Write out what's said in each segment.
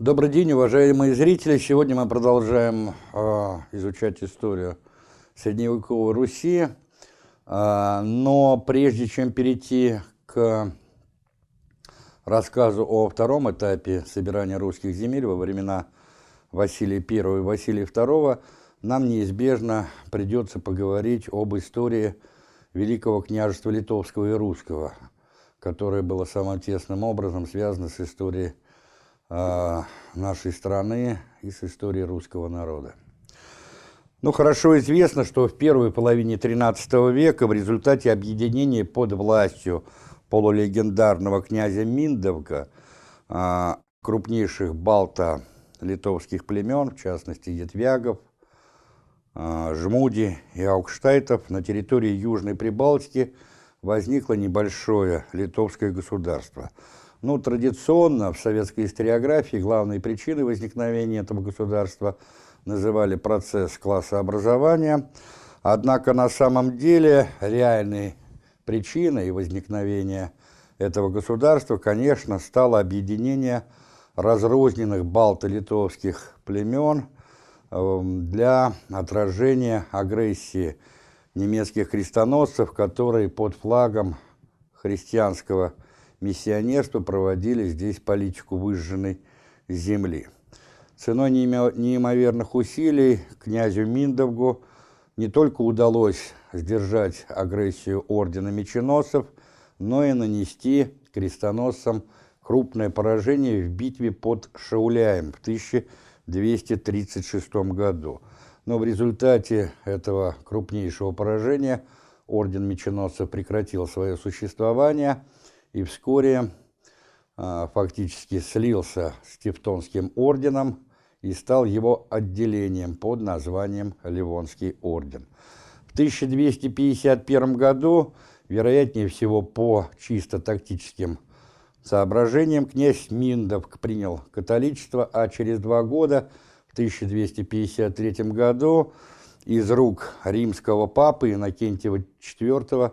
Добрый день, уважаемые зрители! Сегодня мы продолжаем э, изучать историю средневековой Руси, э, но прежде чем перейти к рассказу о втором этапе собирания русских земель во времена Василия I и Василия II, нам неизбежно придется поговорить об истории Великого княжества Литовского и Русского, которое было самым тесным образом связано с историей нашей страны и с историей русского народа. Ну, хорошо известно, что в первой половине XIII века в результате объединения под властью полулегендарного князя Миндовка э, крупнейших балто-литовских племен, в частности, Етвягов, э, Жмуди и Аукштайтов, на территории Южной Прибалтики возникло небольшое литовское государство – ну, традиционно в советской историографии главной причиной возникновения этого государства называли процесс классообразования, однако на самом деле реальной причиной возникновения этого государства, конечно, стало объединение разрозненных балто-литовских племен эм, для отражения агрессии немецких крестоносцев, которые под флагом христианского миссионерства проводили здесь политику выжженной земли. Ценой неимоверных усилий князю Миндовгу не только удалось сдержать агрессию ордена меченосцев, но и нанести крестоносцам крупное поражение в битве под Шауляем в 1236 году. Но в результате этого крупнейшего поражения орден меченосцев прекратил свое существование – и вскоре а, фактически слился с Тевтонским орденом и стал его отделением под названием Ливонский орден. В 1251 году, вероятнее всего по чисто тактическим соображениям, князь Миндовк принял католичество, а через два года, в 1253 году, из рук римского папы Иннокентия IV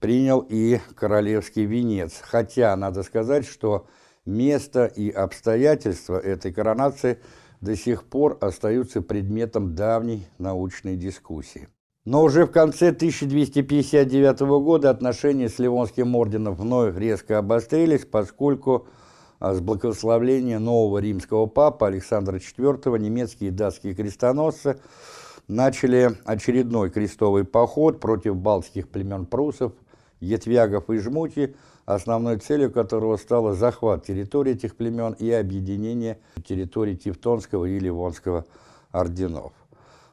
принял и королевский венец, хотя надо сказать, что место и обстоятельства этой коронации до сих пор остаются предметом давней научной дискуссии. Но уже в конце 1259 года отношения с Ливонским орденом вновь резко обострились, поскольку а, с благословления нового римского папы Александра IV немецкие и датские крестоносцы начали очередной крестовый поход против балтских племен прусов – Етвягов и Жмути, основной целью которого стало захват территории этих племен и объединение территорий Тевтонского и Ливонского орденов.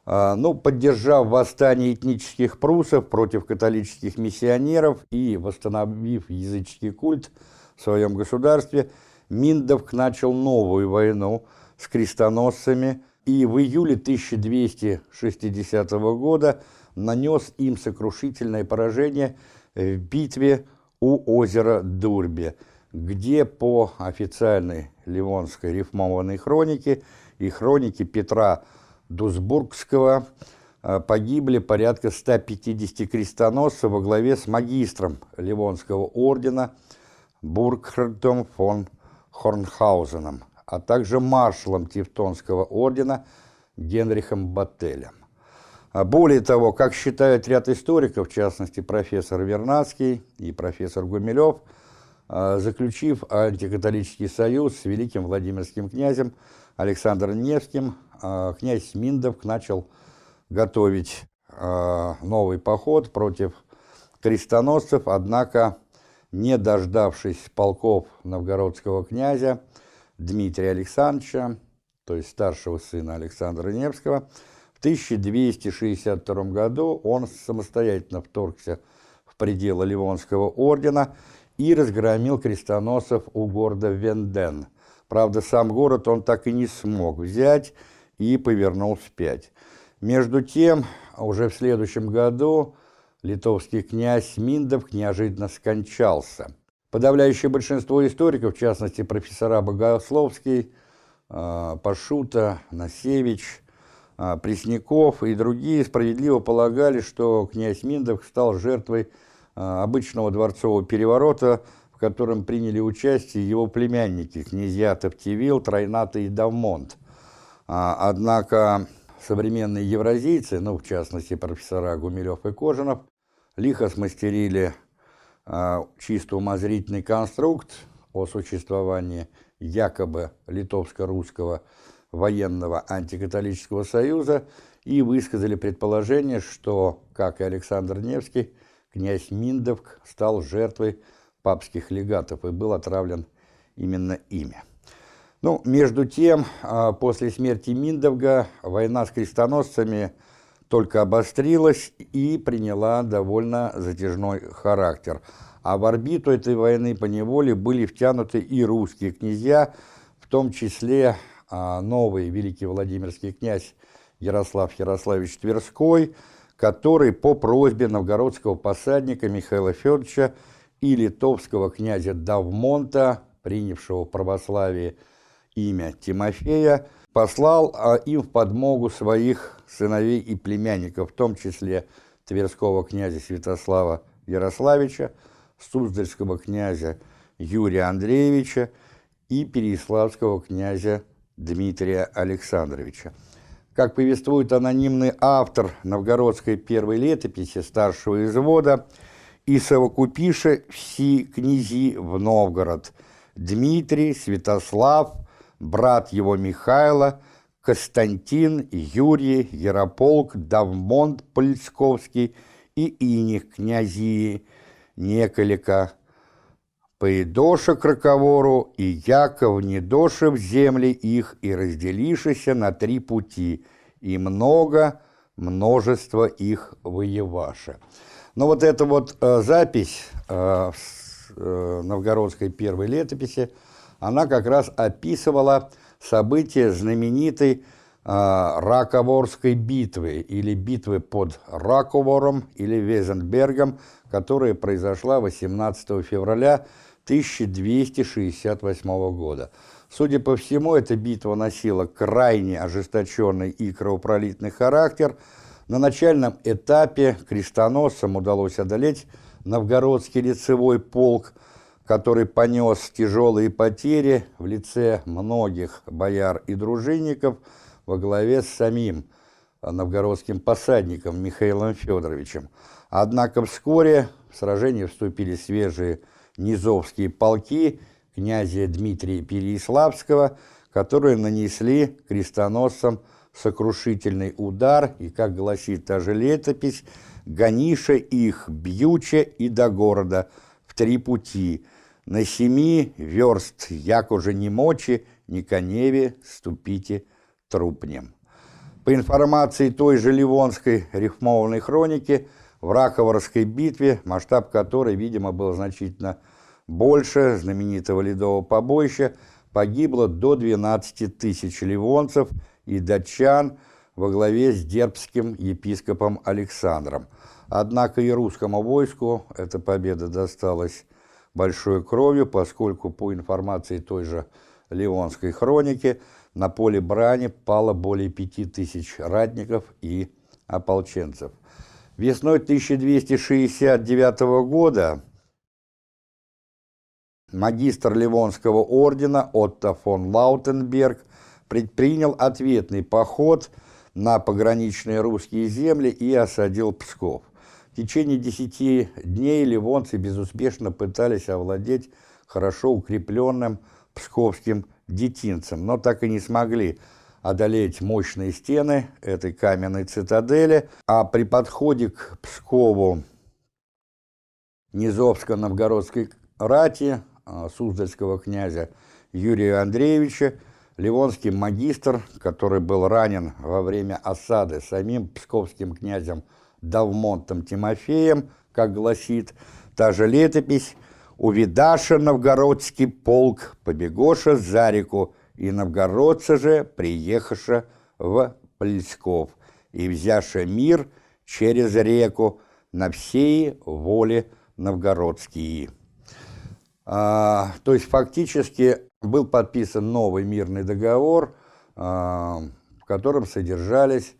А, ну, поддержав восстание этнических прусов против католических миссионеров и восстановив языческий культ в своем государстве, Миндовк начал новую войну с крестоносцами и в июле 1260 года нанес им сокрушительное поражение – в битве у озера Дурбе, где по официальной ливонской рифмованной хронике и хронике Петра Дусбургского э, погибли порядка 150 крестоносцев во главе с магистром Ливонского ордена Бургхардом фон Хорнхаузеном, а также маршалом Тевтонского ордена Генрихом Баттелем. А более того, как считают ряд историков, в частности профессор Вернадский и профессор Гумилев, а, заключив антикатолический союз с великим Владимирским князем Александром Невским, а, князь Миндовк начал готовить новый поход против крестоносцев, однако, не дождавшись полков новгородского князя Дмитрия Александровича, то есть старшего сына Александра Невского, в 1262 году он самостоятельно вторгся в пределы Ливонского ордена и разгромил крестоносцев у города Венден. Правда, сам город он так и не смог взять и повернул вспять. Между тем, уже в следующем году литовский князь Миндов неожиданно скончался. Подавляющее большинство историков, в частности профессора Богословский, а, Пашута, Насевич – Пресняков и другие справедливо полагали, что князь Миндов стал жертвой а, обычного дворцового переворота, в котором приняли участие его племянники, князья Топтевил, Тройната и Давмонт. А, однако современные евразийцы, ну, в частности, профессора Гумилев и Кожанов, лихо смастерили а, чисто умозрительный конструкт о существовании якобы литовско-русского военного антикатолического союза и высказали предположение, что, как и Александр Невский, князь Миндовк стал жертвой папских легатов и был отравлен именно ими. Ну, между тем, а, после смерти Миндовга война с крестоносцами только обострилась и приняла довольно затяжной характер. А в орбиту этой войны по неволе были втянуты и русские князья, в том числе а, новый великий Владимирский князь Ярослав Ярославич Тверской, который по просьбе новгородского посадника Михаила Федоровича и литовского князя Давмонта, принявшего православие имя Тимофея, послал а, им в подмогу своих сыновей и племянников, в том числе Тверского князя Святослава Ярославича, Суздальского князя Юрия Андреевича и Переяславского князя Дмитрия Александровича. Как повествует анонимный автор новгородской первой летописи старшего извода, и совокупише все князи в Новгород, Дмитрий, Святослав, брат его Михайла, Константин, Юрий, Ярополк, Давмонт Польсковский и иних князии, Неколика, Поедоша к Раговору, и Яков Недоша в земли их, и разделишися на три пути, и много, множество их воеваша. Но вот эта вот э, запись э, э, новгородской первой летописи, она как раз описывала события знаменитой э, Раковорской битвы или битвы под Раковором или Везенбергом, которая произошла 18 февраля 1268 года. Судя по всему, эта битва носила крайне ожесточенный и кровопролитный характер – на начальном этапе крестоносцам удалось одолеть новгородский лицевой полк, который понес тяжелые потери в лице многих бояр и дружинников во главе с самим новгородским посадником Михаилом Федоровичем. Однако вскоре в сражение вступили свежие низовские полки князя Дмитрия Переяславского, которые нанесли крестоносцам сокрушительный удар, и, как гласит та же летопись, гониша их бьюче и до города в три пути, на семи верст, як уже не мочи, ни коневе ступите трупнем. По информации той же Ливонской рифмованной хроники, в Раковорской битве, масштаб которой, видимо, был значительно больше знаменитого ледового побоища, погибло до 12 тысяч ливонцев и датчан во главе с дербским епископом Александром. Однако и русскому войску эта победа досталась большой кровью, поскольку, по информации той же Ливонской хроники, на поле брани пало более пяти тысяч ратников и ополченцев. Весной 1269 года магистр Ливонского ордена Отто фон Лаутенберг предпринял ответный поход на пограничные русские земли и осадил Псков. В течение десяти дней ливонцы безуспешно пытались овладеть хорошо укрепленным псковским детинцем, но так и не смогли одолеть мощные стены этой каменной цитадели, а при подходе к Пскову Низовско-Новгородской рати Суздальского князя Юрия Андреевича Ливонский магистр, который был ранен во время осады самим псковским князем Давмонтом Тимофеем, как гласит та же летопись, «Увидаша новгородский полк, побегоша за реку, и новгородцы же приехаша в Плесков, и взяша мир через реку на всей воле новгородские». А, то есть фактически был подписан новый мирный договор, а, в котором содержались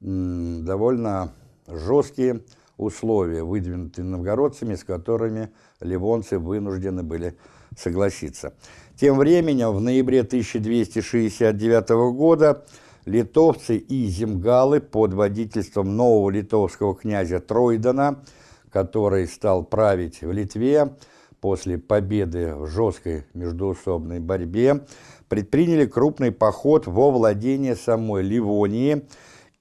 довольно жесткие условия, выдвинутые новгородцами, с которыми ливонцы вынуждены были согласиться. Тем временем, в ноябре 1269 года литовцы и земгалы под водительством нового литовского князя Тройдана, который стал править в Литве после победы в жесткой междуусобной борьбе, предприняли крупный поход во владение самой Ливонии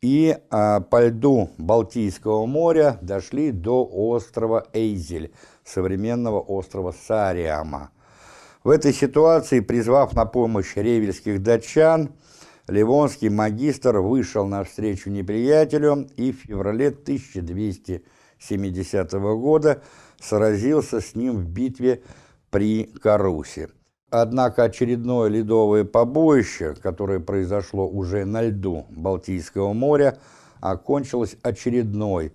и а, по льду Балтийского моря дошли до острова Эйзель, современного острова Сариама. В этой ситуации, призвав на помощь ревельских датчан, Ливонский магистр вышел навстречу неприятелю и в феврале 1270 года сразился с ним в битве при Карусе. Однако очередное ледовое побоище, которое произошло уже на льду Балтийского моря, окончилось очередной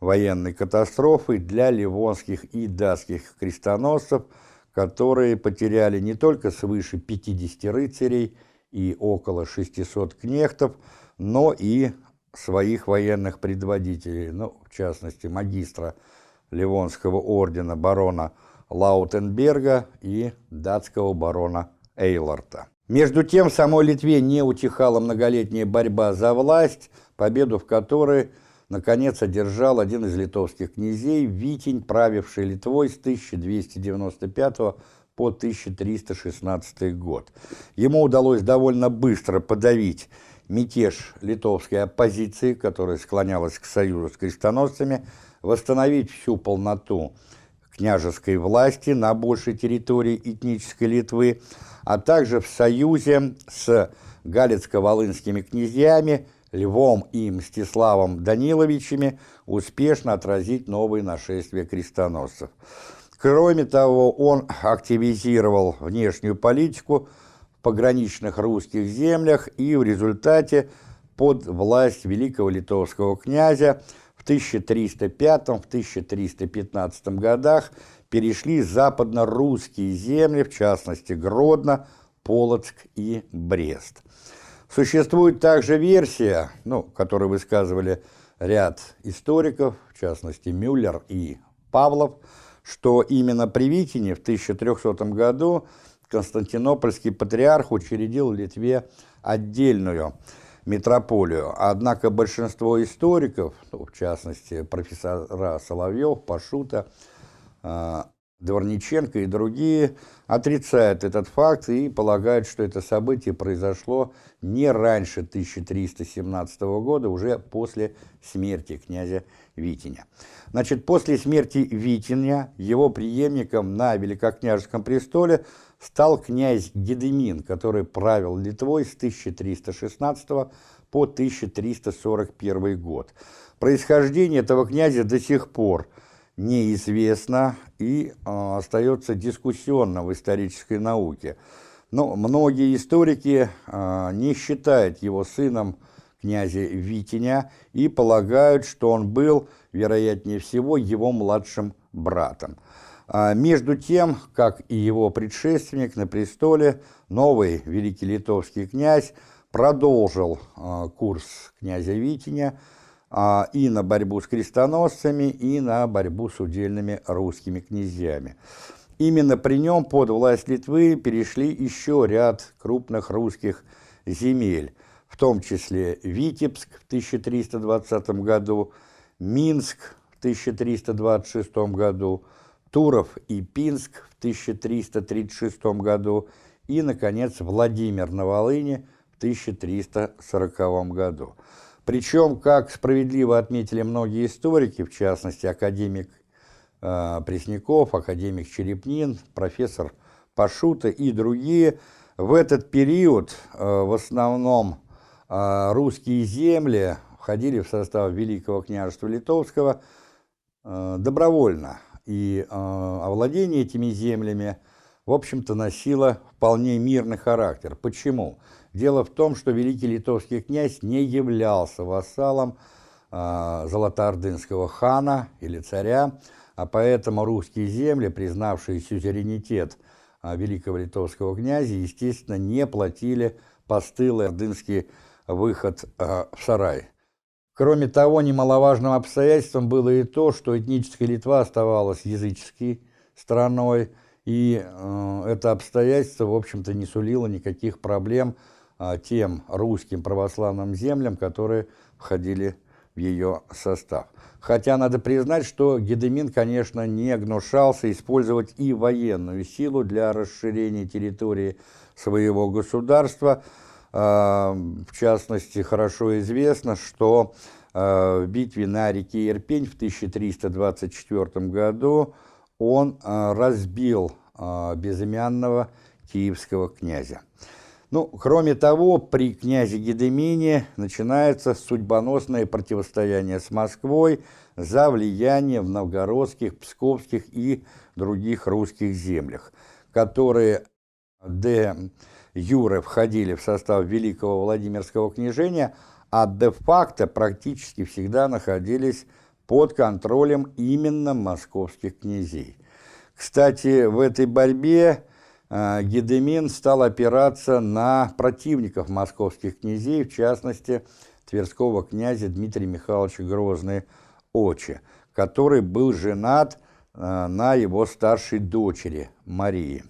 военной катастрофой для ливонских и датских крестоносцев, которые потеряли не только свыше 50 рыцарей – и около 600 кнехтов, но и своих военных предводителей, ну, в частности, магистра Ливонского ордена барона Лаутенберга и датского барона Эйларта. Между тем, в самой Литве не утихала многолетняя борьба за власть, победу в которой, наконец, одержал один из литовских князей, Витень, правивший Литвой с 1295 по 1316 год. Ему удалось довольно быстро подавить мятеж литовской оппозиции, которая склонялась к союзу с крестоносцами, восстановить всю полноту княжеской власти на большей территории этнической Литвы, а также в союзе с галицко-волынскими князьями Львом и Мстиславом Даниловичами успешно отразить новые нашествия крестоносцев. Кроме того, он активизировал внешнюю политику в пограничных русских землях и в результате под власть великого литовского князя в 1305-1315 годах перешли западно-русские земли, в частности Гродно, Полоцк и Брест. Существует также версия, ну, которую высказывали ряд историков, в частности Мюллер и Павлов, что именно при Витине в 1300 году Константинопольский патриарх учредил в Литве отдельную метрополию. Однако большинство историков, ну, в частности профессора Соловьев, Пашута, а, Дворниченко и другие отрицают этот факт и полагают, что это событие произошло не раньше 1317 года, уже после смерти князя Витиня. Значит, после смерти Витиня его преемником на Великокняжеском престоле стал князь Гедемин, который правил Литвой с 1316 по 1341 год. Происхождение этого князя до сих пор – неизвестно и э, остается дискуссионно в исторической науке. Но многие историки э, не считают его сыном князя Витиня и полагают, что он был, вероятнее всего, его младшим братом. А между тем, как и его предшественник на престоле, новый великий литовский князь продолжил э, курс князя Витиня, а, и на борьбу с крестоносцами, и на борьбу с удельными русскими князьями. Именно при нем под власть Литвы перешли еще ряд крупных русских земель, в том числе Витебск в 1320 году, Минск в 1326 году, Туров и Пинск в 1336 году и, наконец, Владимир на Волыне в 1340 году. Причем, как справедливо отметили многие историки, в частности, академик э, Пресняков, академик Черепнин, профессор Пашута и другие, в этот период э, в основном э, русские земли входили в состав Великого княжества Литовского э, добровольно, и э, овладение этими землями, в общем-то, носило вполне мирный характер. Почему? Дело в том, что великий литовский князь не являлся вассалом э, золотоордынского хана или царя, а поэтому русские земли, признавшие сюзеренитет э, великого литовского князя, естественно, не платили постылый ордынский выход э, в сарай. Кроме того, немаловажным обстоятельством было и то, что этническая Литва оставалась языческой страной, и э, это обстоятельство, в общем-то, не сулило никаких проблем э, тем русским православным землям, которые входили в ее состав. Хотя надо признать, что Гедемин, конечно, не гнушался использовать и военную силу для расширения территории своего государства. А, в частности, хорошо известно, что а, в битве на реке Ирпень в 1324 году он а, разбил безымянного киевского князя. Ну, кроме того, при князе Гедемине начинается судьбоносное противостояние с Москвой за влияние в новгородских, псковских и других русских землях, которые де юре входили в состав Великого Владимирского княжения, а де-факто практически всегда находились под контролем именно московских князей. Кстати, в этой борьбе Э, Гедемин стал опираться на противников московских князей, в частности, тверского князя Дмитрия Михайловича Грозный Очи, который был женат э, на его старшей дочери Марии.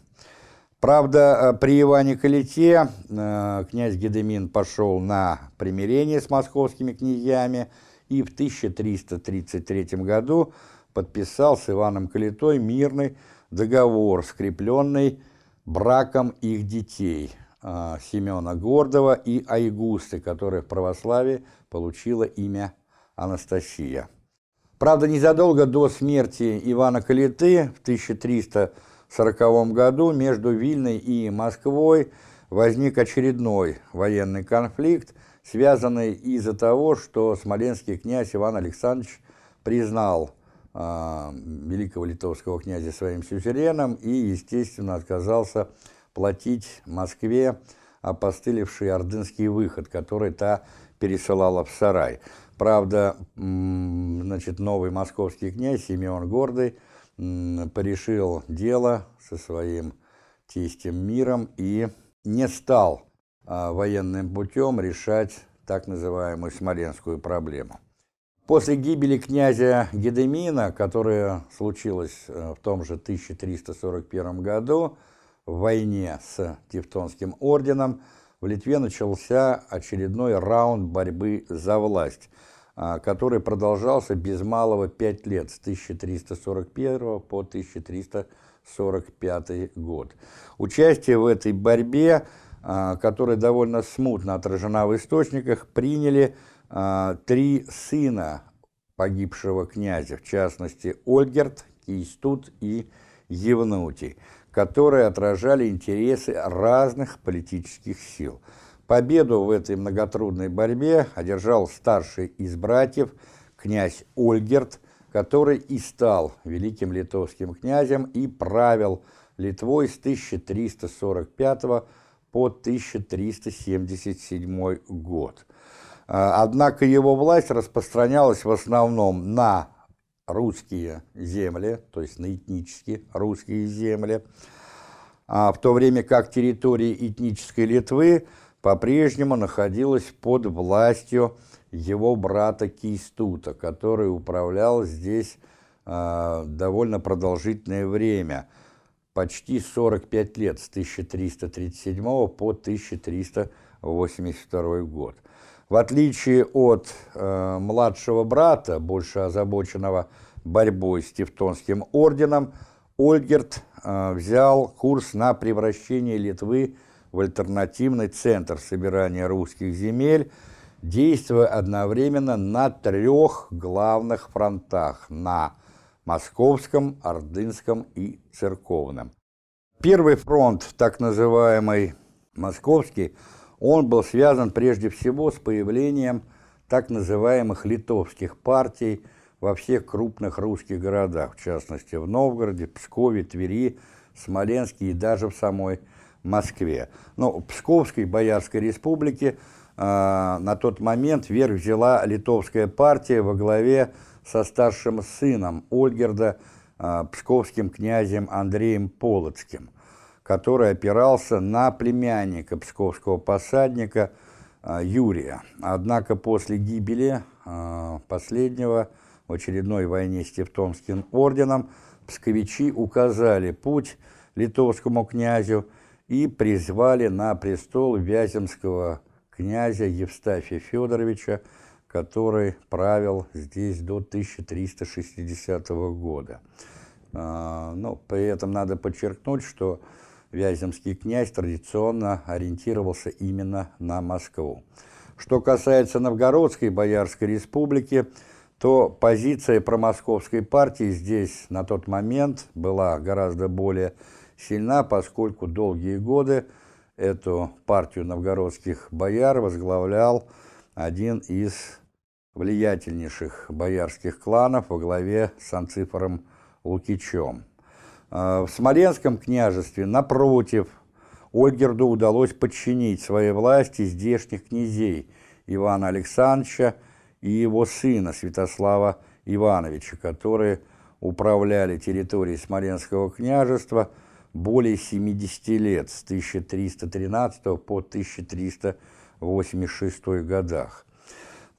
Правда, э, при Иване Калите князь Гедемин пошел на примирение с московскими князьями и в 1333 году подписал с Иваном Калитой мирный договор, скрепленный браком их детей а, Семена Гордова и Айгусты, которая в православии получила имя Анастасия. Правда, незадолго до смерти Ивана Калиты в 1340 году между Вильной и Москвой возник очередной военный конфликт, связанный из-за того, что смоленский князь Иван Александрович признал а, великого литовского князя своим сюзереном и, естественно, отказался платить Москве опостылевший ордынский выход, который та пересылала в сарай. Правда, значит, новый московский князь Симеон Гордый порешил дело со своим тестем миром и не стал а, военным путем решать так называемую смоленскую проблему. После гибели князя Гедемина, которая случилась э, в том же 1341 году, в войне с Тевтонским орденом, в Литве начался очередной раунд борьбы за власть, который продолжался без малого пять лет, с 1341 по 1345 год. Участие в этой борьбе, а, которая довольно смутно отражена в источниках, приняли а, три сына погибшего князя, в частности Ольгерт, Кейстут и Евнутий, которые отражали интересы разных политических сил. Победу в этой многотрудной борьбе одержал старший из братьев, князь Ольгерт, который и стал великим литовским князем и правил Литвой с 1345 по 1377 год. А, однако его власть распространялась в основном на русские земли, то есть на этнические русские земли, а в то время как территория этнической Литвы по-прежнему находилась под властью его брата Кейстута, который управлял здесь э, довольно продолжительное время, почти 45 лет, с 1337 по 1382 год. В отличие от э, младшего брата, больше озабоченного борьбой с Тевтонским орденом, Ольгерт э, взял курс на превращение Литвы в альтернативный центр собирания русских земель, действуя одновременно на трех главных фронтах – на московском, ордынском и церковном. Первый фронт, так называемый московский, он был связан прежде всего с появлением так называемых литовских партий во всех крупных русских городах, в частности в Новгороде, Пскове, Твери, Смоленске и даже в самой Москве. В Псковской Боярской республике э, на тот момент верх взяла литовская партия во главе со старшим сыном Ольгерда, э, псковским князем Андреем Полоцким – который опирался на племянника псковского посадника а, Юрия. Однако после гибели последнего в очередной войне с Тевтонским орденом псковичи указали путь литовскому князю и призвали на престол вяземского князя Евстафия Федоровича, который правил здесь до 1360 года. А, но при этом надо подчеркнуть, что Вяземский князь традиционно ориентировался именно на Москву. Что касается Новгородской Боярской республики, то позиция промосковской партии здесь на тот момент была гораздо более сильна, поскольку долгие годы эту партию новгородских бояр возглавлял один из влиятельнейших боярских кланов во главе с Анцифором Лукичем. А, в Смоленском княжестве, напротив, Ольгерду удалось подчинить своей власти здешних князей Ивана Александровича и его сына Святослава Ивановича, которые управляли территорией Смоленского княжества более 70 лет, с 1313 по 1386 годах.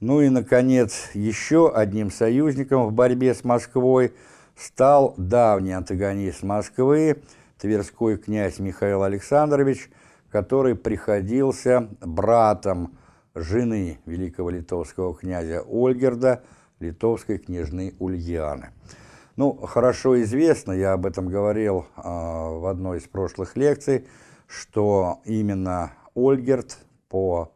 Ну и, наконец, еще одним союзником в борьбе с Москвой стал давний антагонист Москвы, тверской князь Михаил Александрович, который приходился братом жены великого литовского князя Ольгерда, литовской княжны Ульяны. Ну, хорошо известно, я об этом говорил э, в одной из прошлых лекций, что именно Ольгерд по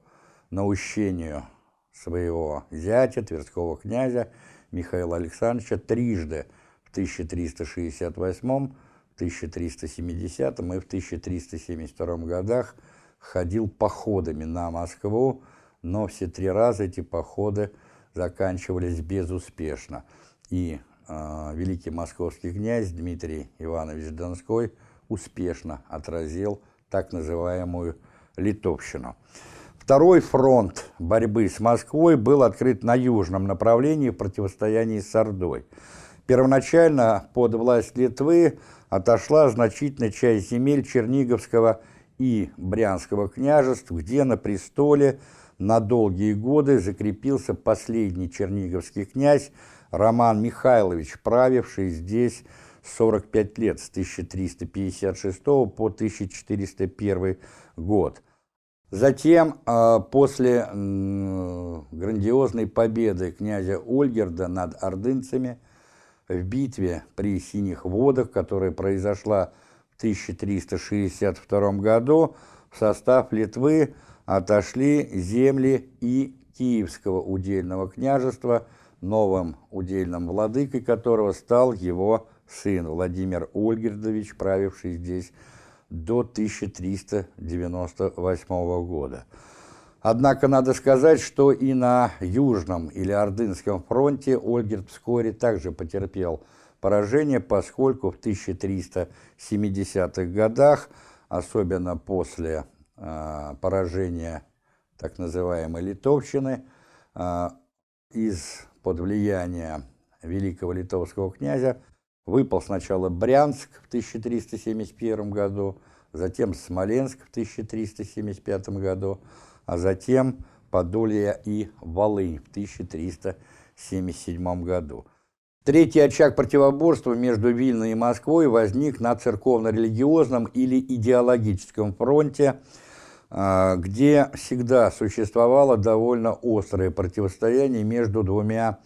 наущению своего зятя, тверского князя Михаила Александровича, трижды в 1368, в 1370 и в 1372 годах ходил походами на Москву, но все три раза эти походы заканчивались безуспешно. И великий московский князь Дмитрий Иванович Донской успешно отразил так называемую литовщину. Второй фронт борьбы с Москвой был открыт на южном направлении в противостоянии с Ордой. Первоначально под власть Литвы отошла значительная часть земель Черниговского и Брянского княжеств, где на престоле на долгие годы закрепился последний черниговский князь Роман Михайлович, правивший здесь 45 лет, с 1356 по 1401 год. Затем, а, после грандиозной победы князя Ольгерда над ордынцами в битве при Синих водах, которая произошла в 1362 году, в состав Литвы отошли земли и Киевского удельного княжества, новым удельным владыкой которого стал его сын Владимир Ольгердович, правивший здесь до 1398 года. Однако надо сказать, что и на Южном или Ордынском фронте Ольгерд вскоре также потерпел поражение, поскольку в 1370-х годах, особенно после э, поражения так называемой Литовщины, э, из-под влияния великого литовского князя Выпал сначала Брянск в 1371 году, затем Смоленск в 1375 году, а затем Подолье и Волынь в 1377 году. Третий очаг противоборства между Вильной и Москвой возник на церковно-религиозном или идеологическом фронте, где всегда существовало довольно острое противостояние между двумя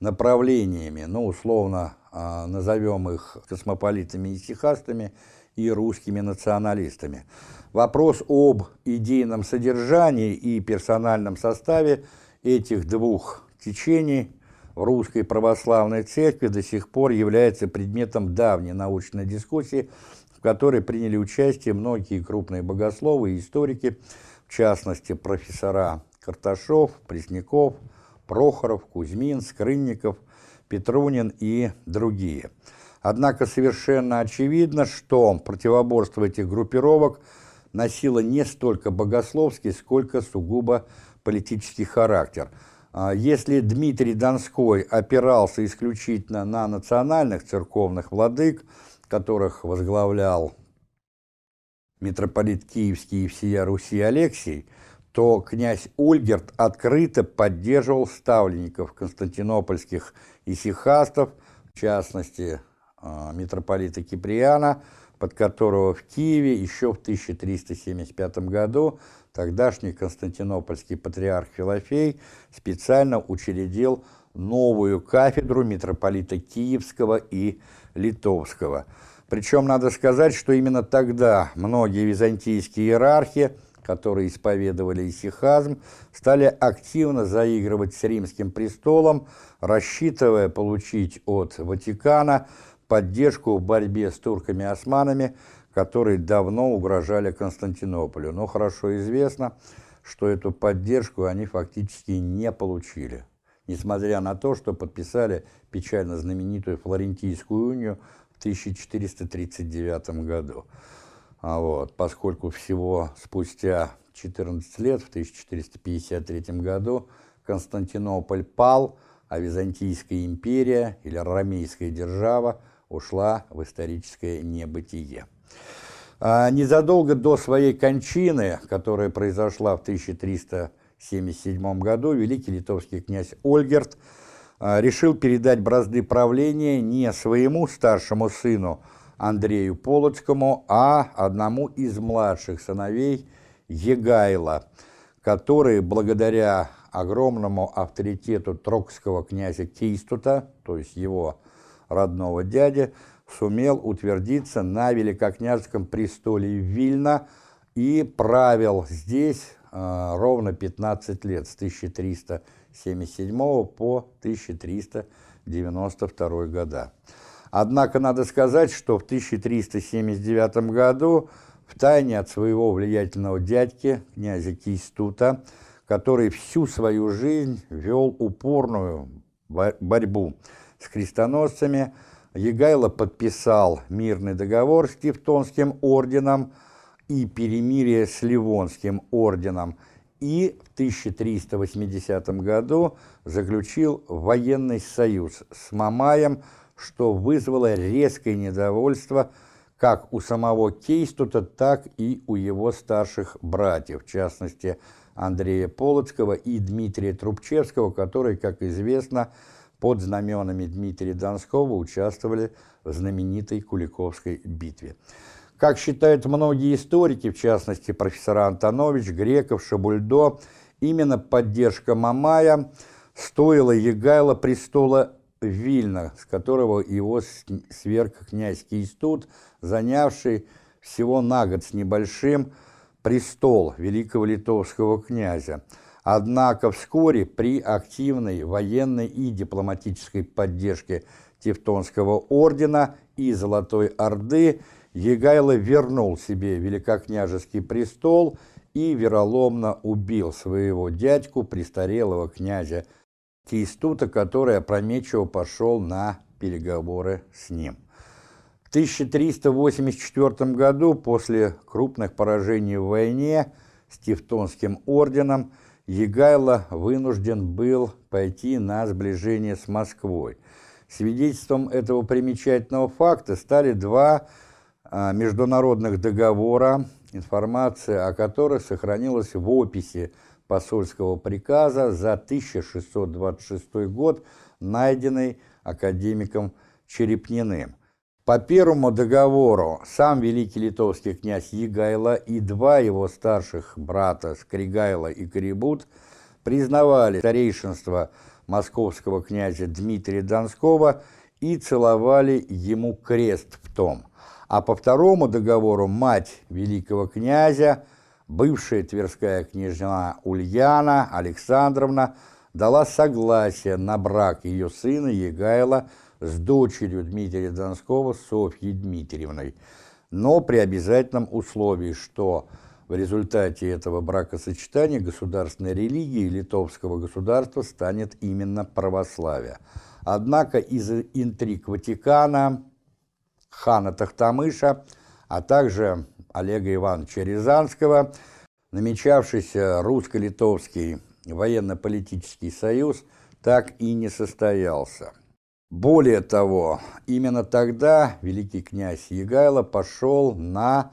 направлениями, ну, условно, а, назовем их космополитами и стихастами, и русскими националистами. Вопрос об идейном содержании и персональном составе этих двух течений русской православной церкви до сих пор является предметом давней научной дискуссии, в которой приняли участие многие крупные богословы и историки, в частности профессора Карташов, Пресняков, Прохоров, Кузьмин, Скрынников, Петрунин и другие. Однако совершенно очевидно, что противоборство этих группировок носило не столько богословский, сколько сугубо политический характер. А если Дмитрий Донской опирался исключительно на национальных церковных владык, которых возглавлял митрополит Киевский и всея Руси Алексий, то князь Ольгерт открыто поддерживал ставленников константинопольских исихастов, в частности, а, митрополита Киприана, под которого в Киеве еще в 1375 году тогдашний константинопольский патриарх Филофей специально учредил новую кафедру митрополита Киевского и Литовского. Причем надо сказать, что именно тогда многие византийские иерархи, которые исповедовали исихазм, стали активно заигрывать с римским престолом, рассчитывая получить от Ватикана поддержку в борьбе с турками-османами, которые давно угрожали Константинополю. Но хорошо известно, что эту поддержку они фактически не получили, несмотря на то, что подписали печально знаменитую Флорентийскую унию в 1439 году. А вот, поскольку всего спустя 14 лет, в 1453 году, Константинополь пал, а Византийская империя или Ромейская держава ушла в историческое небытие. А незадолго до своей кончины, которая произошла в 1377 году, великий литовский князь Ольгерт а, решил передать бразды правления не своему старшему сыну Андрею Полоцкому, а одному из младших сыновей Егайла, который благодаря огромному авторитету трокского князя Кейстута, то есть его родного дяди, сумел утвердиться на великокняжеском престоле Вильна и правил здесь э, ровно 15 лет, с 1377 по 1392 года. Однако надо сказать, что в 1379 году в тайне от своего влиятельного дядьки, князя Кистута, который всю свою жизнь вел упорную борьбу с крестоносцами, Егайло подписал мирный договор с Тевтонским орденом и перемирие с Ливонским орденом и в 1380 году заключил военный союз с Мамаем, что вызвало резкое недовольство как у самого Кейстута, так и у его старших братьев, в частности Андрея Полоцкого и Дмитрия Трубчевского, которые, как известно, под знаменами Дмитрия Донского участвовали в знаменитой Куликовской битве. Как считают многие историки, в частности профессора Антонович, Греков, Шабульдо, именно поддержка Мамая стоила Егайла престола Вильна, с которого его сверг князь Кейстут, занявший всего на год с небольшим престол великого литовского князя – Однако вскоре при активной военной и дипломатической поддержке Тевтонского ордена и Золотой Орды Егайло вернул себе великокняжеский престол и вероломно убил своего дядьку, престарелого князя Кейстута, который опрометчиво пошел на переговоры с ним. В 1384 году, после крупных поражений в войне с Тевтонским орденом, Егайло вынужден был пойти на сближение с Москвой. Свидетельством этого примечательного факта стали два а, международных договора, информация о которых сохранилась в описи посольского приказа за 1626 год, найденный академиком Черепниным. По первому договору сам великий литовский князь Егайло и два его старших брата Скригайло и Корибут признавали старейшинство московского князя Дмитрия Донского и целовали ему крест в том. А по второму договору мать великого князя, бывшая тверская княжна Ульяна Александровна, дала согласие на брак ее сына Егайла с дочерью Дмитрия Донского Софьей Дмитриевной, но при обязательном условии, что в результате этого бракосочетания государственной религией литовского государства станет именно православие. Однако из-за интриг Ватикана, хана Тахтамыша, а также Олега Ивановича Рязанского, намечавшийся русско-литовский военно-политический союз так и не состоялся. Более того, именно тогда великий князь Егайло пошел на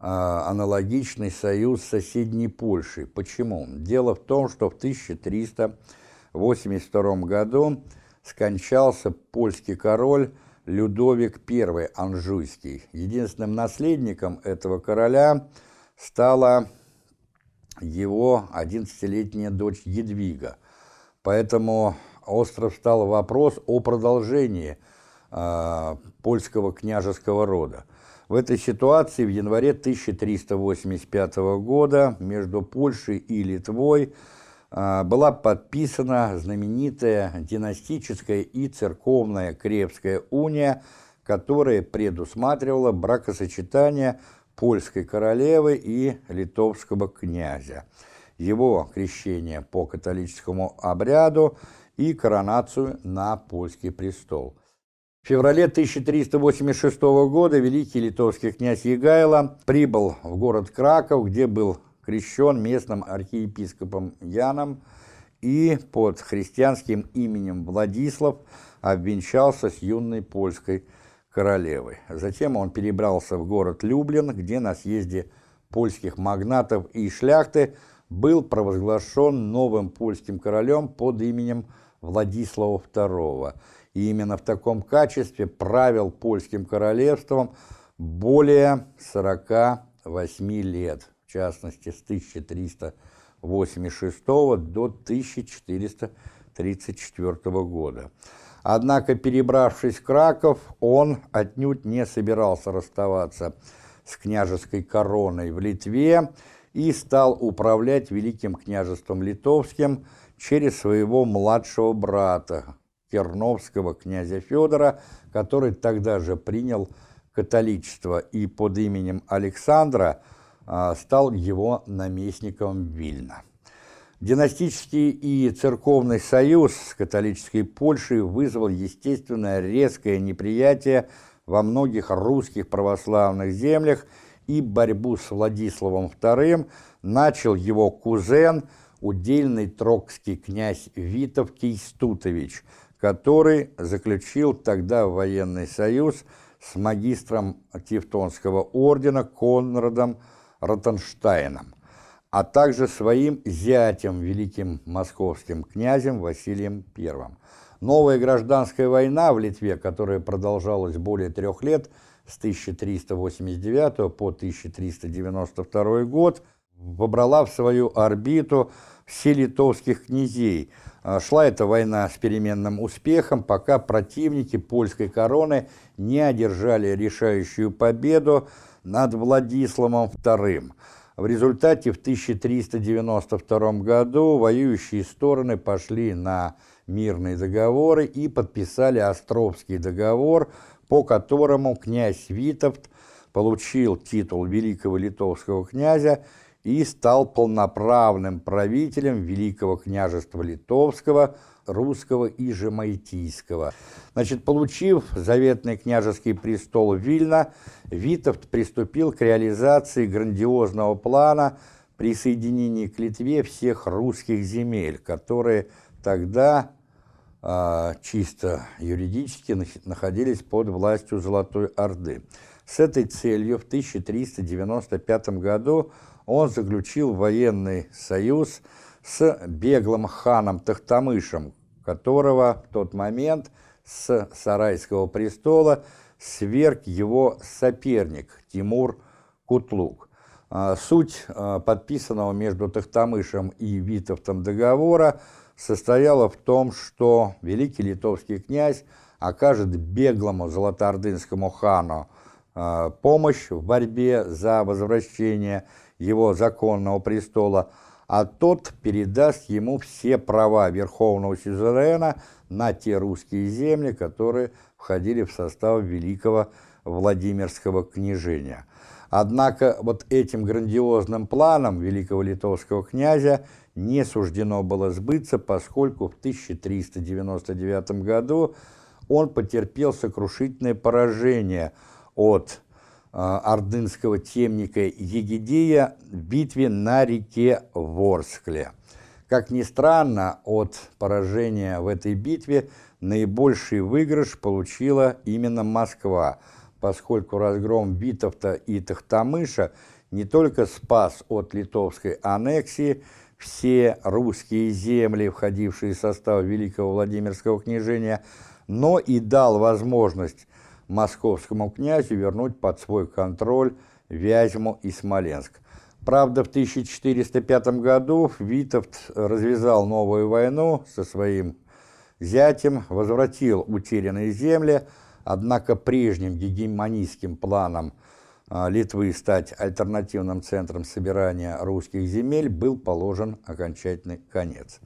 аналогичный союз с соседней Польшей. Почему? Дело в том, что в 1382 году скончался польский король Людовик I Анжуйский. Единственным наследником этого короля стала его 11-летняя дочь Едвига. Поэтому остров стал вопрос о продолжении э, польского княжеского рода. В этой ситуации в январе 1385 года между Польшей и Литвой а, была подписана знаменитая династическая и церковная Крепская уния, которая предусматривала бракосочетание польской королевы и литовского князя, его крещение по католическому обряду и коронацию на польский престол. В феврале 1386 года великий литовский князь Егайло прибыл в город Краков, где был крещен местным архиепископом Яном и под христианским именем Владислав обвенчался с юной польской королевой. Затем он перебрался в город Люблин, где на съезде польских магнатов и шляхты был провозглашен новым польским королем под именем Владислава II – и именно в таком качестве правил польским королевством более 48 лет, в частности с 1386 до 1434 года. Однако, перебравшись в Краков, он отнюдь не собирался расставаться с княжеской короной в Литве и стал управлять Великим княжеством Литовским через своего младшего брата, Терновского князя Федора, который тогда же принял католичество и под именем Александра а, стал его наместником Вильна. Династический и церковный союз с католической Польшей вызвал естественное резкое неприятие во многих русских православных землях и борьбу с Владиславом II начал его кузен, удельный трокский князь Витов Кейстутович – который заключил тогда военный союз с магистром Тевтонского ордена Конрадом Ротенштейном, а также своим зятем, великим московским князем Василием I. Новая гражданская война в Литве, которая продолжалась более трех лет, с 1389 по 1392 год, вобрала в свою орбиту все литовских князей – а, шла эта война с переменным успехом, пока противники польской короны не одержали решающую победу над Владиславом II. В результате в 1392 году воюющие стороны пошли на мирные договоры и подписали Островский договор, по которому князь Витовт получил титул великого литовского князя и стал полноправным правителем Великого княжества Литовского, Русского и Жемайтийского. Значит, получив заветный княжеский престол Вильна, Витовт приступил к реализации грандиозного плана присоединения к Литве всех русских земель, которые тогда э, чисто юридически находились под властью Золотой Орды. С этой целью в 1395 году он заключил военный союз с беглым ханом Тахтамышем, которого в тот момент с Сарайского престола сверг его соперник Тимур Кутлук. А, суть а, подписанного между Тахтамышем и Витовтом договора состояла в том, что великий литовский князь окажет беглому золотоордынскому хану а, помощь в борьбе за возвращение его законного престола, а тот передаст ему все права верховного сюзерена на те русские земли, которые входили в состав великого Владимирского княжения. Однако вот этим грандиозным планом великого литовского князя не суждено было сбыться, поскольку в 1399 году он потерпел сокрушительное поражение от ордынского темника Егидея в битве на реке Ворскле. Как ни странно, от поражения в этой битве наибольший выигрыш получила именно Москва, поскольку разгром Витовта и Тахтамыша не только спас от литовской аннексии все русские земли, входившие в состав Великого Владимирского княжения, но и дал возможность московскому князю вернуть под свой контроль Вязьму и Смоленск. Правда, в 1405 году Витовт развязал новую войну со своим зятем, возвратил утерянные земли, однако прежним гегемонистским планом а, Литвы стать альтернативным центром собирания русских земель был положен окончательный конец.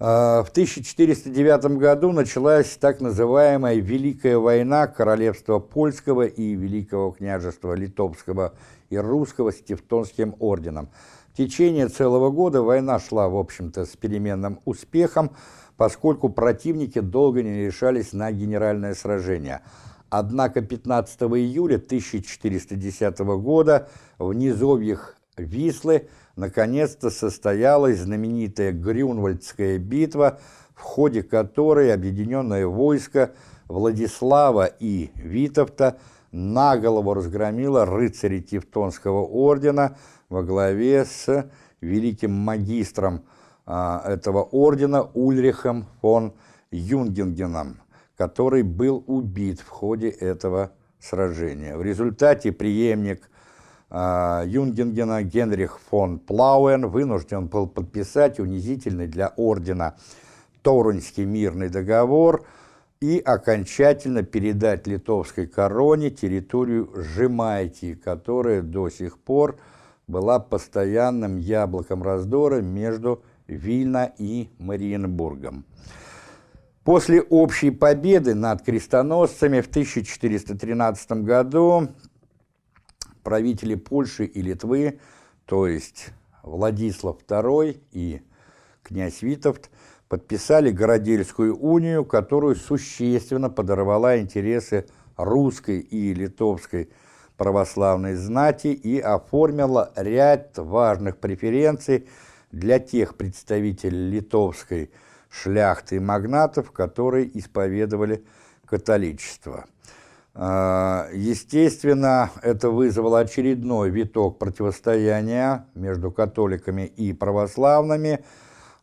А, в 1409 году началась так называемая Великая война Королевства Польского и Великого княжества Литовского и Русского с Тевтонским орденом. В течение целого года война шла, в общем-то, с переменным успехом, поскольку противники долго не решались на генеральное сражение – Однако 15 июля 1410 года в низовьях Вислы наконец-то состоялась знаменитая Грюнвальдская битва, в ходе которой объединенное войско Владислава и Витовта наголову разгромило рыцарей Тевтонского ордена во главе с великим магистром а, этого ордена Ульрихом фон Юнгенгеном который был убит в ходе этого сражения. В результате преемник Юнгенгена Генрих фон Плауэн вынужден был подписать унизительный для ордена Торунский мирный договор и окончательно передать литовской короне территорию Жемайтии, которая до сих пор была постоянным яблоком раздора между Вильно и Мариенбургом. После общей победы над крестоносцами в 1413 году правители Польши и Литвы, то есть Владислав II и князь Витовт, подписали Городельскую унию, которую существенно подорвала интересы русской и литовской православной знати и оформила ряд важных преференций для тех представителей литовской шляхты и магнатов, которые исповедовали католичество. Естественно, это вызвало очередной виток противостояния между католиками и православными,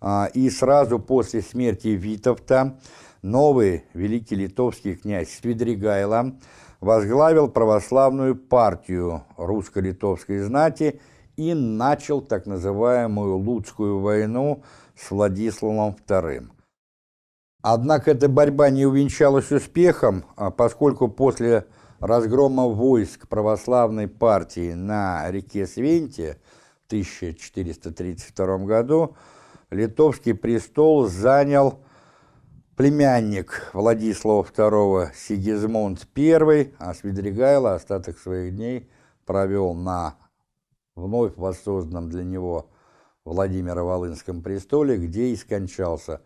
а, и сразу после смерти Витовта новый великий литовский князь Свидригайло возглавил православную партию русско-литовской знати и начал так называемую Луцкую войну с Владиславом II. Однако эта борьба не увенчалась успехом, а поскольку после разгрома войск православной партии на реке Свенте в 1432 году литовский престол занял племянник Владислава II Сигизмунд I, а Свидригайло остаток своих дней провел на вновь воссозданном для него Владимиро-Волынском престоле, где и скончался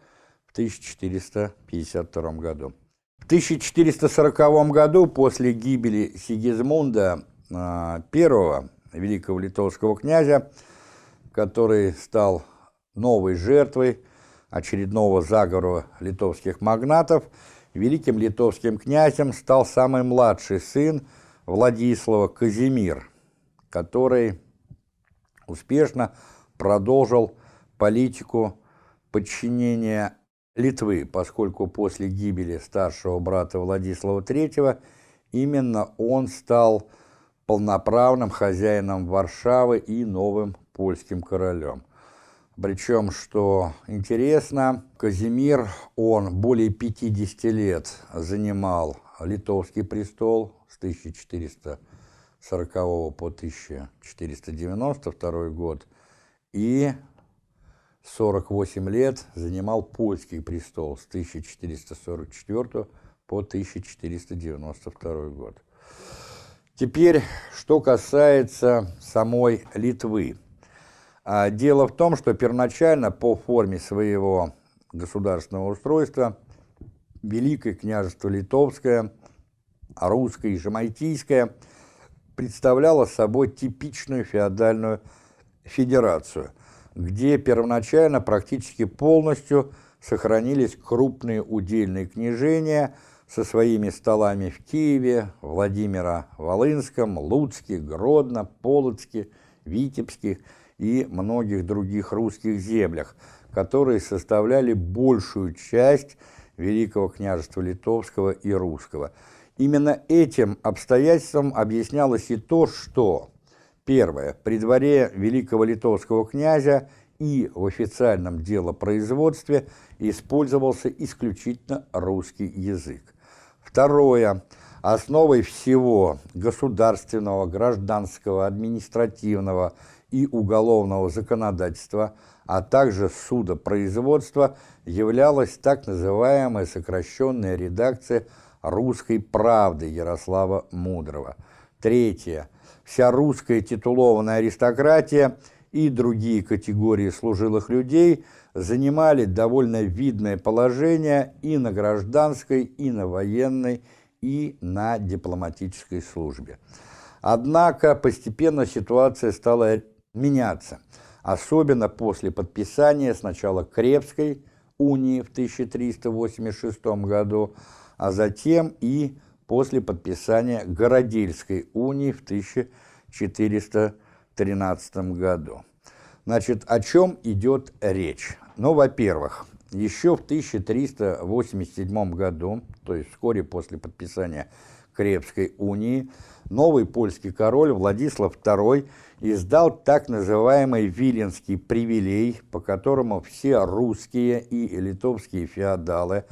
в 1452 году. В 1440 году, после гибели Сигизмунда I, великого литовского князя, который стал новой жертвой очередного заговора литовских магнатов, великим литовским князем стал самый младший сын Владислава Казимир, который успешно продолжил политику подчинения Литвы, поскольку после гибели старшего брата Владислава III именно он стал полноправным хозяином Варшавы и новым польским королем. Причем, что интересно, Казимир, он более 50 лет занимал литовский престол с 1440 по 1492 год – и 48 лет занимал польский престол с 1444 по 1492 год. Теперь, что касается самой Литвы. А, дело в том, что первоначально по форме своего государственного устройства Великое княжество Литовское, Русское и Жамайтийское представляло собой типичную феодальную федерацию, где первоначально практически полностью сохранились крупные удельные княжения со своими столами в Киеве, Владимиро-Волынском, Луцке, Гродно, Полоцке, Витебске и многих других русских землях, которые составляли большую часть Великого княжества Литовского и Русского. Именно этим обстоятельством объяснялось и то, что, первое, при дворе Великого Литовского князя и в официальном делопроизводстве использовался исключительно русский язык. Второе. Основой всего государственного, гражданского, административного и уголовного законодательства, а также судопроизводства являлась так называемая сокращенная редакция «Русской правды» Ярослава Мудрого. Третье. Вся русская титулованная аристократия и другие категории служилых людей занимали довольно видное положение и на гражданской, и на военной, и на дипломатической службе. Однако постепенно ситуация стала меняться, особенно после подписания сначала Крепской унии в 1386 году, а затем и после подписания Городельской унии в 1413 году. Значит, о чем идет речь? Ну, во-первых, еще в 1387 году, то есть вскоре после подписания Крепской унии, новый польский король Владислав II издал так называемый Виленский привилей, по которому все русские и литовские феодалы,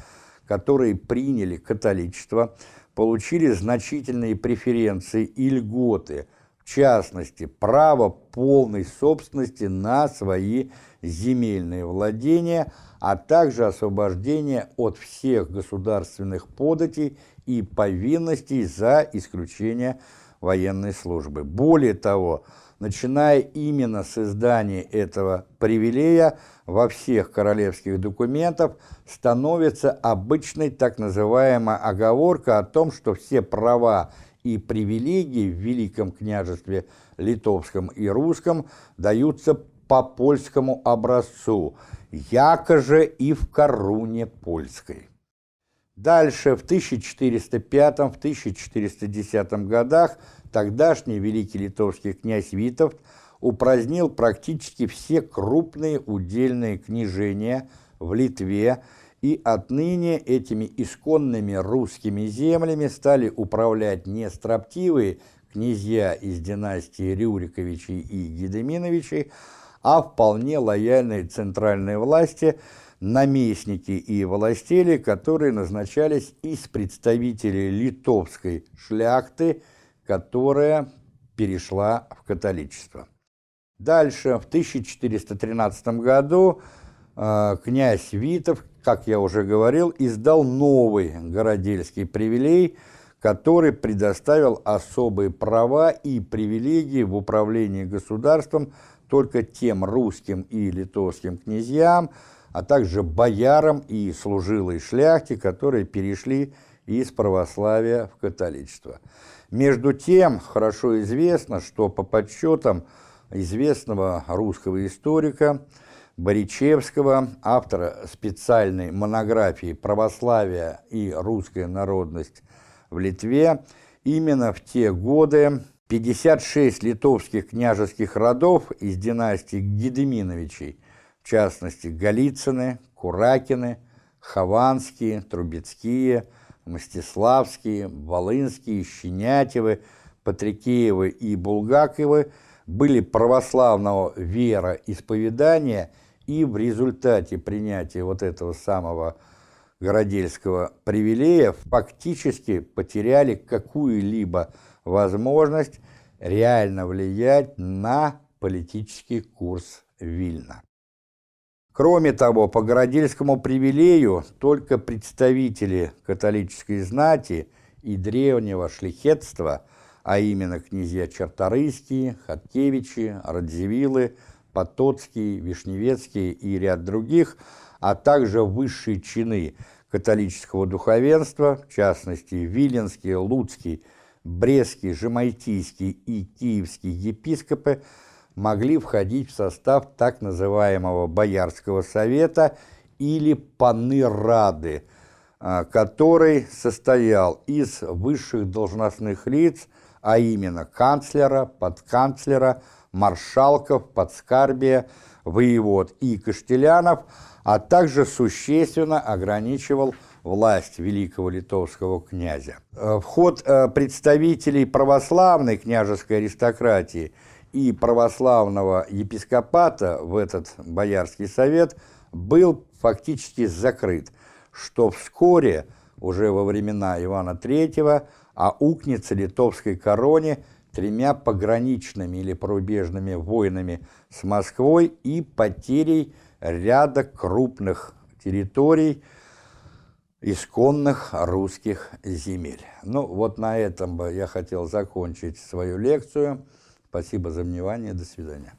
которые приняли католичество, получили значительные преференции и льготы, в частности, право полной собственности на свои земельные владения, а также освобождение от всех государственных податей и повинностей за исключение военной службы. Более того, начиная именно с издания этого привилея во всех королевских документах становится обычной так называемая оговорка о том, что все права и привилегии в Великом княжестве Литовском и Русском даются по польскому образцу, яко же и в короне польской. Дальше, в 1405-1410 годах, тогдашний великий литовский князь Витовт упразднил практически все крупные удельные княжения в Литве, и отныне этими исконными русскими землями стали управлять не строптивые князья из династии Рюриковичей и Гедеминовичей, а вполне лояльные центральной власти – наместники и властели, которые назначались из представителей литовской шляхты, которая перешла в католичество. Дальше, в 1413 году, э, князь Витов, как я уже говорил, издал новый городельский привилей, который предоставил особые права и привилегии в управлении государством только тем русским и литовским князьям, а также боярам и служилой шляхте, которые перешли из православия в католичество. Между тем, хорошо известно, что по подсчетам известного русского историка Боричевского, автора специальной монографии «Православие и русская народность в Литве», именно в те годы 56 литовских княжеских родов из династии Гедеминовичей в частности Голицыны, Куракины, Хованские, Трубецкие, Мстиславские, Волынские, Щенятевы, Патрикеевы и Булгаковы были православного вера исповедания и в результате принятия вот этого самого городельского привилея фактически потеряли какую-либо возможность реально влиять на политический курс Вильна. Кроме того, по городельскому привилею только представители католической знати и древнего шляхетства, а именно князья Черторийские, Хаткевичи, Радзивиллы, Потоцкие, Вишневецкие и ряд других, а также высшие чины католического духовенства, в частности Виленский, Луцкий, Брестский, Жемайтийский и Киевский епископы – могли входить в состав так называемого Боярского совета или паны Рады, а, который состоял из высших должностных лиц, а именно канцлера, подканцлера, маршалков, подскарбия, воевод и каштелянов, а также существенно ограничивал власть великого литовского князя. Э, вход э, представителей православной княжеской аристократии и православного епископата в этот боярский совет был фактически закрыт, что вскоре, уже во времена Ивана III, аукнется литовской короне тремя пограничными или порубежными войнами с Москвой и потерей ряда крупных территорий, исконных русских земель. Ну, вот на этом бы я хотел закончить свою лекцию. Спасибо за внимание. До свидания.